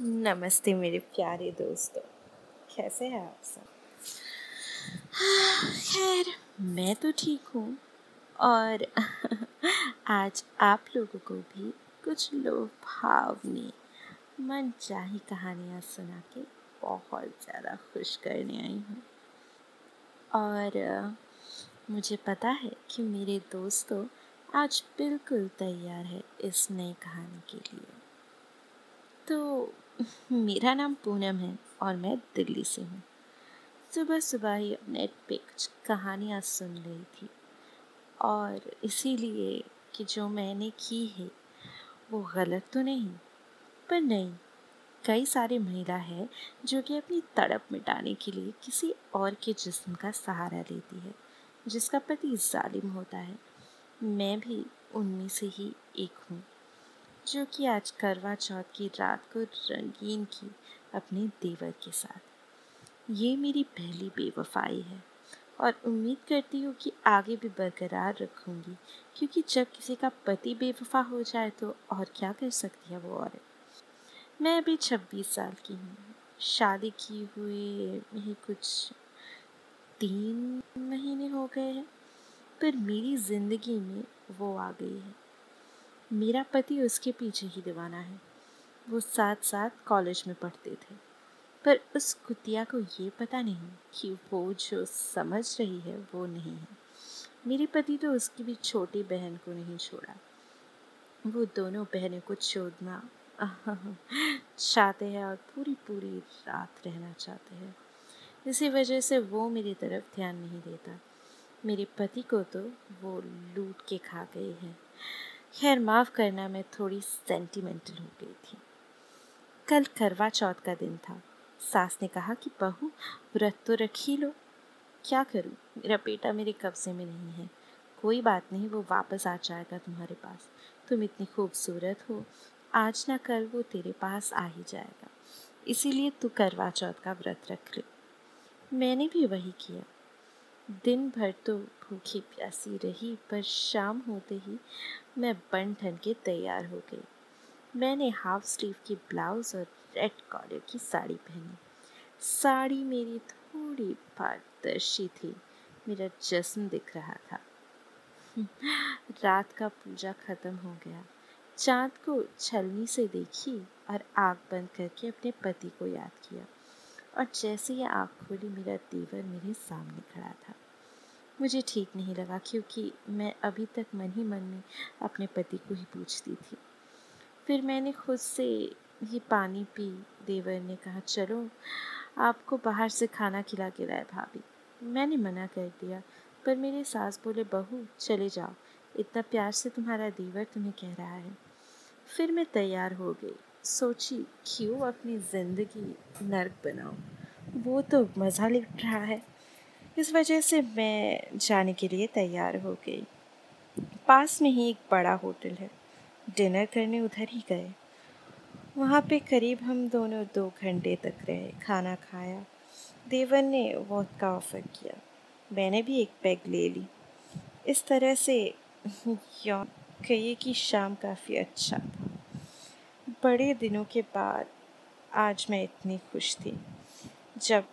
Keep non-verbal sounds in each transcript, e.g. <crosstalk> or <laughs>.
नमस्ते मेरे प्यारे दोस्तों। कैसे हैं आप सब? <sighs> खैर, मैं तो ठीक हूँ। और <laughs> आज आप लोगों को भी कुछ लोभावनी मन चाही कहानियाँ सुना के बहुत ज़्यादा खुश करने आई हूँ। और मुझे पता है कि मेरे दोस्तों आज बिल्कुल तैयार है इस नई कहानी के लिए। तो मेरा नाम पूनम है और मैं दिल्ली से हूँ। सुबह सुबह ही नेट पे कुछ कहानियाँ सुन रही थी और इसीलिए कि जो मैंने की है, वो गलत तो नहीं, पर नहीं, कई सारी महिला है जो कि अपनी तड़प मिटाने के लिए किसी और के जिस्म का सहारा लेती है, जिसका पति जालिम होता है। मैं भी उनमें से ही एक हूँ। जो कि आज करवा चौथ की रात को रंगीन की अपने देवर के साथ। ये मेरी पहली बेवफाई है और उम्मीद करती हूँ कि आगे भी बरकरार रखूँगी, क्योंकि जब किसी का पति बेवफा हो जाए तो और क्या कर सकती है वो औरत? मैं अभी छब्बीस साल की हूँ। शादी की हुए ही कुछ तीन महीने हो गए हैं, पर मेरी ज़िंदगी में वो आ गई है। मेरा पति उसके पीछे ही दीवाना है। वो साथ साथ कॉलेज में पढ़ते थे। पर उस कुतिया को ये पता नहीं कि वो जो समझ रही है, वो नहीं है। मेरे पति तो उसकी भी छोटी बहन को नहीं छोड़ा। वो दोनों बहनों को छोड़ना, <laughs> चाहते हैं और पूरी पूरी रात रहना चाहते हैं। इसी वजह से वो मेरी तरफ़ ध्यान नहीं देता। मेरे पति को तो वो लूट के खा गए हैं। खैर, माफ़ करना, मैं थोड़ी सेंटिमेंटल हो गई थी। कल करवा चौथ का दिन था। सास ने कहा कि, बहू, व्रत तो रख ही लो। क्या करूँ? मेरा बेटा मेरे कब्जे में नहीं है। कोई बात नहीं, वो वापस आ जाएगा तुम्हारे पास। तुम इतनी खूबसूरत हो। आज ना कल वो तेरे पास आ ही जाएगा। इसीलिए तू करवा चौथ का व्रत रख ले। मैंने भी वही किया। दिन भर तो भूखी प्यासी रही, पर शाम होते ही मैं बन ठन के तैयार हो गई। मैंने हाफ़ स्लीव की ब्लाउज और रेड कॉलर की साड़ी पहनी। साड़ी मेरी थोड़ी पारदर्शी थी, मेरा जश्न दिख रहा था। <laughs> रात का पूजा खत्म हो गया। चाँद को छलनी से देखी और आग बंद करके अपने पति को याद किया। और जैसे ही आँख खोली, मेरा देवर मेरे सामने खड़ा था। मुझे ठीक नहीं लगा क्योंकि मैं अभी तक मन ही मन में अपने पति को ही पूछती थी। फिर मैंने खुद से ही पानी पी। देवर ने कहा, चलो, आपको बाहर से खाना खिला के लाए भाभी। मैंने मना कर दिया, पर मेरे सास बोले, बहू, चले जाओ। इतना प्यार से तुम्हारा देवर तुम्हें कह रहा है। फिर मैं तैयार हो गई। सोची, क्यों अपनी ज़िंदगी नर्क बनाऊँ? वो तो मज़ा लग रहा है। इस वजह से मैं जाने के लिए तैयार हो गई। पास में ही एक बड़ा होटल है। डिनर करने उधर ही गए। वहाँ पे करीब हम दोनों दो घंटे तक रहे, खाना खाया। देवन ने वोट का ऑफ़र किया। मैंने भी एक पैग ले ली। इस तरह से कहिए कि शाम काफ़ी अच्छा बड़े दिनों के बाद आज मैं इतनी खुश थी। जब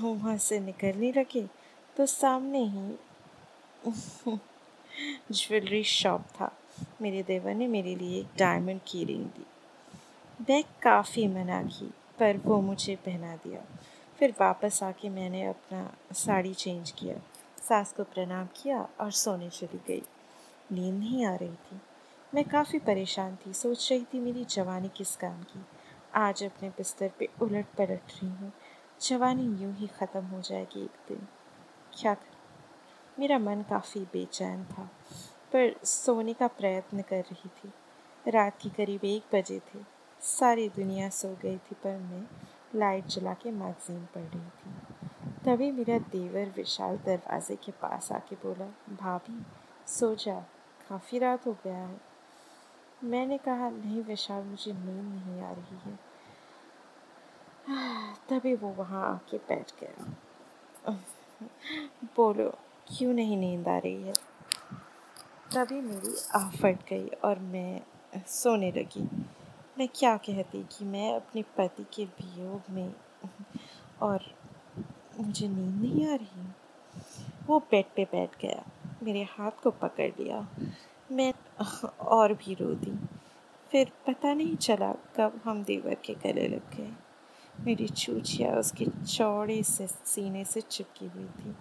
वहाँ से निकलने लगे तो सामने ही ज्वेलरी शॉप था। मेरे देवर ने मेरे लिए एक डायमंड की रिंग दी। मैं काफ़ी मना की, पर वो मुझे पहना दिया। फिर वापस आके मैंने अपना साड़ी चेंज किया। सास को प्रणाम किया और सोने चली गई। नींद नहीं आ रही थी। मैं काफ़ी परेशान थी, सोच रही थी मेरी जवानी किस काम की। आज अपने बिस्तर पे उलट पलट रही हूँ। जवानी यूँ ही ख़त्म हो जाएगी एक दिन। क्या कर? मेरा मन काफ़ी बेचैन था, पर सोने का प्रयत्न कर रही थी। रात की करीब एक बजे थे। सारी दुनिया सो गई थी, पर मैं लाइट जला के मैगज़ीन पढ़ रही थी। तभी मेरा देवर विशाल दरवाजे के पास आके बोला, भाभी, सो जा। काफ़ी रात हो गया है। मैंने कहा, नहीं विशाल, मुझे नींद नहीं आ रही है। तभी वो वहाँ आके बैठ गया। बोलो, क्यों नहीं नींद आ रही है? तभी मेरी आह फट गई और मैं सोने लगी। मैं क्या कहती कि मैं अपने पति के वियोग में और मुझे नींद नहीं आ रही? वो बेड पे बैठ गया, मेरे हाथ को पकड़ लिया। मैं और भी रो दी। फिर पता नहीं चला कब हम देवर के गले लग गए। मेरी चूचिया उसके चौड़े से सीने से चिपकी हुई थी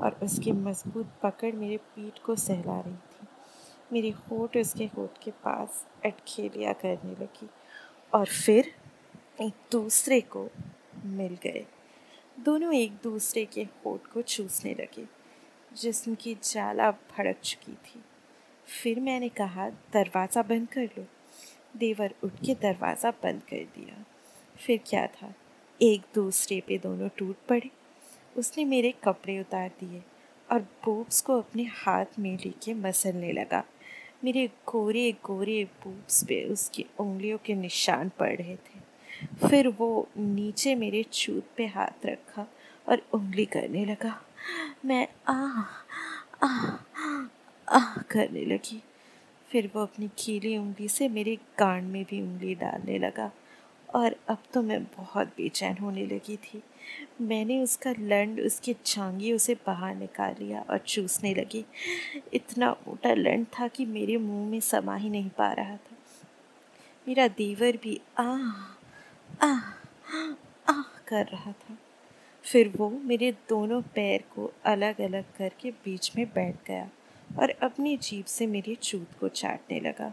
और उसकी मज़बूत पकड़ मेरे पीठ को सहला रही थी। मेरी होठ उसके होठ के पास अटखेलिया करने लगी और फिर एक दूसरे को मिल गए। दोनों एक दूसरे के होठ को चूसने लगे जिसम की जाला भड़क चुकी थी। फिर मैंने कहा, दरवाज़ा बंद कर लो। देवर उठ के दरवाज़ा बंद कर दिया। फिर क्या था? एक दूसरे पे दोनों टूट पड़े। उसने मेरे कपड़े उतार दिए और बूब्स को अपने हाथ में लेके मसलने लगा। मेरे गोरे गोरे बूब्स पे उसकी उंगलियों के निशान पड़ रहे थे। फिर वो नीचे मेरे चूत पे हाथ रखा और उंगली करने लगा। मैं आ आ आ करने लगी। फिर वो अपनी खीली उंगली से मेरे गांड में भी उंगली डालने लगा और अब तो मैं बहुत बेचैन होने लगी थी। मैंने उसका लंड, उसकी छांगी उसे बाहर निकाल लिया और चूसने लगी। इतना मोटा लंड था कि मेरे मुँह में समा ही नहीं पा रहा था। मेरा देवर भी आ आ आ कर रहा था। फिर वो मेरे दोनों पैर को अलग अलग करके बीच में बैठ गया। और अपनी जीभ से मेरी चूत को चाटने लगा।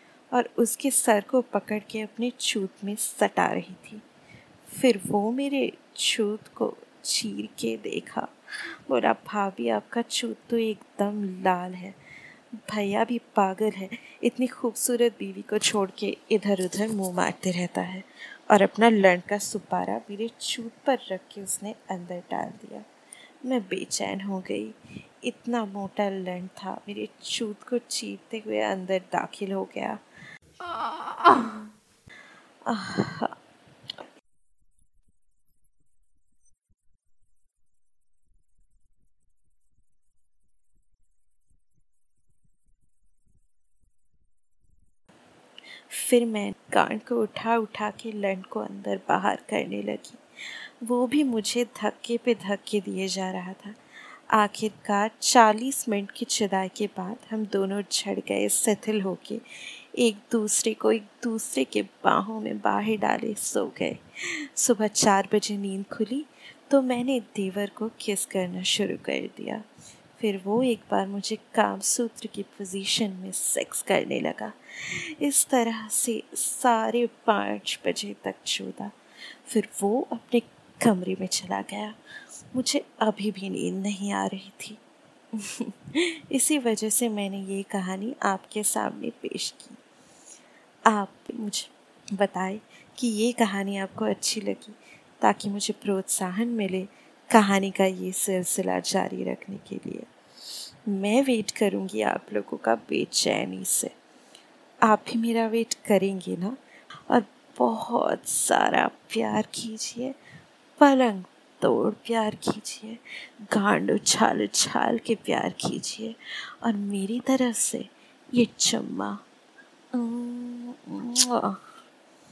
और उसके सर को पकड़ के अपने छूत में सटा रही थी। फिर वो मेरे छूत को चीर के देखा। बोला, भाभी, आपका छूत तो एकदम लाल है। भैया भी पागल है। इतनी खूबसूरत बीवी को छोड़ के इधर उधर मुँह मारते रहता है और अपना लंड का सुपारा मेरे चूत पर रख के उसने अंदर डाल दिया। मैं बेचैन हो गई। इतना मोटा लंड था, मेरे चूत को चीरते हुए अंदर दाखिल हो गया। फिर मैं कान को उठा उठा के लंड को अंदर बाहर करने लगी। वो भी मुझे धक्के पे धक्के दिए जा रहा था। आखिरकार चालीस मिनट की चिदाई के बाद हम दोनों झड़ गए सेटल होके। एक दूसरे को एक दूसरे के बाहों में बाहर डाले, सो गए। सुबह चार बजे नींद खुली तो मैंने देवर को किस करना शुरू कर दिया। फिर वो एक बार मुझे काम सूत्र की पोजीशन में सेक्स करने लगा। इस तरह से सारे पाँच बजे तक चूदा फिर वो अपने कमरे में चला गया। मुझे अभी भी नींद नहीं आ रही थी। <laughs> इसी वजह से मैंने ये कहानी आपके सामने पेश की। आप मुझे बताए कि ये कहानी आपको अच्छी लगी, ताकि मुझे प्रोत्साहन मिले कहानी का ये सिलसिला जारी रखने के लिए। मैं वेट करूँगी आप लोगों का बेचैनी से। आप भी मेरा वेट करेंगे ना? और बहुत सारा प्यार कीजिए, पलंग तोड़ प्यार कीजिए, गांड उछाल उछाल के प्यार कीजिए, और मेरी तरफ़ से ये चम्मा 嗯木